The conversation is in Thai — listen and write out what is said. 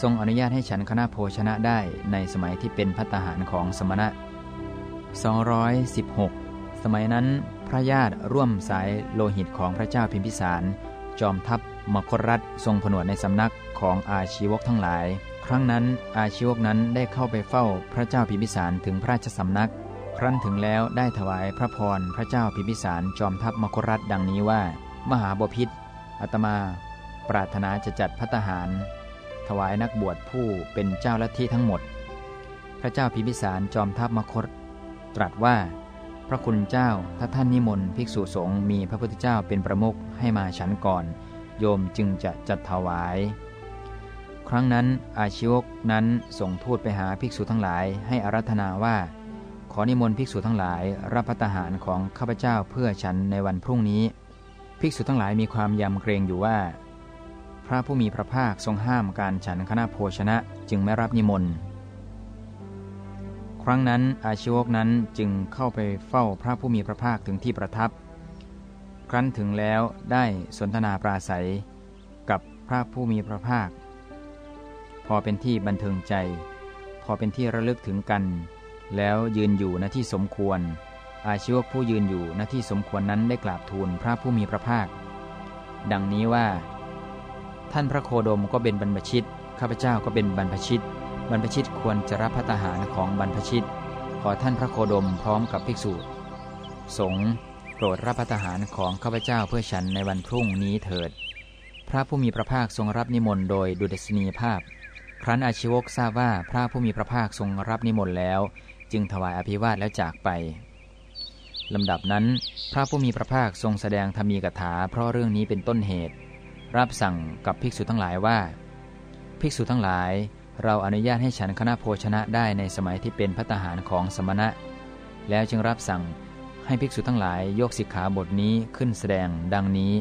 ทรงอนุญาตให้ฉันคณะโภชนะได้ในสมัยที่เป็นพัตหารของสมณะ 216 สมัยนั้นพระญาติร่วมสายโลหิตของพระเจ้าพิมพิสาร จอมทัพมคตรัฐทรงผนวดในสำนักของอาชีวกทั้งหลาย ครั้งนั้นอาชีวกนั้นได้เข้าไปเฝ้าพระเจ้าพิมพิสารถึงพระราชสำนัก ครั้นถึงแล้วได้ถวายพระพรพระเจ้าพิมพิสารจอมทัพมคตรัฐดังนี้ว่า มหาบพิษอาตมา ปรารถนาจะจัดพัตหาร ถวายนักบวชผู้เป็นเจ้าลัทธิทั้งหมด พระเจ้าพิมพิสารจอมทัพมคต ตรัสว่า พระคุณเจ้าถ้าท่านนิมนต์ภิกษุสงฆ์มีพระพุทธเจ้าเป็นประมุขให้มาฉันก่อน โยมจึงจะจัดถวาย ครั้งนั้นอาชีวกนั้นส่งทูตไปหาภิกษุทั้งหลายให้อารัธนาว่า ขอนิมนต์ภิกษุทั้งหลาย รับพัตหารของข้าพเจ้าเพื่อฉันในวันพรุ่งนี้ ภิกษุทั้งหลายมีความยำเกรงอยู่ว่า พระผู้มีพระภาคทรงห้ามการฉันคณะโภชนะจึงไม่รับนิมนต์ ครั้งนั้นอาชีวกนั้นจึงเข้าไปเฝ้าพระผู้มีพระภาคถึงที่ประทับ ครั้นถึงแล้วได้สนทนาปราศัย กับพระผู้มีพระภาค พอเป็นที่บันเทิงใจ พอเป็นที่ระลึกถึงกัน แล้วยืนอยู่ณที่สมควร อาชีวกผู้ยืนอยู่ณที่สมควรนั้นได้กราบทูลพระผู้มีพระภาค ดังนี้ว่า ท่านพระโคดมก็เป็นบรรพชิต ข้าพเจ้าก็เป็นบรรพชิต บรรพชิตควรจะรับพัตหารของบรรพชิต ขอท่านพระโคดมพร้อมกับภิกษุ สงฆ์โปรดรับพัตหารของข้าพเจ้าเพื่อฉันในวันพรุ่งนี้เถิด พระผู้มีพระภาคทรงรับนิมนต์โดยดุษณีภาพ ครั้นอาชีวกทราบว่าพระผู้มีพระภาคทรงรับนิมนต์แล้ว จึงถวายอภิวาทแล้วจากไปลำดับนั้น พระผู้มีพระภาคทรงแสดงธรรมีกถาเพราะเรื่องนี้เป็นต้นเหตุ รับสั่งกับภิกษุทั้งหลายว่า ภิกษุทั้งหลาย เราอนุญาตให้ฉันคณะโภชนะได้ในสมัยที่เป็นพัตหารของสมณะ แล้วจึงรับสั่งให้ภิกษุทั้งหลายยกสิกขาบทนี้ขึ้นแสดงดังนี้